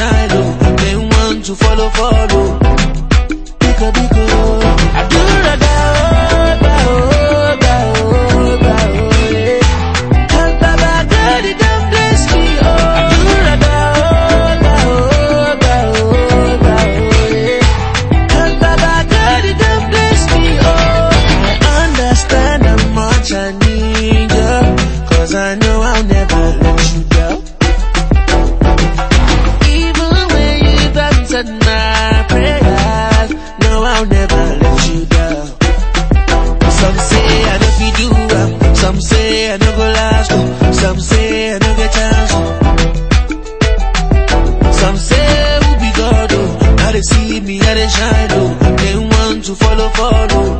shine, oh. They want to follow, follow. Biko, biko. Adura da, oh, answered my prayers, no, I'll never let you down. Some say I if you do am, some say I no go last, oh. some say I no get chance. oh. Some say who be God, oh, now they see me, how they shine, oh. They want to follow, follow.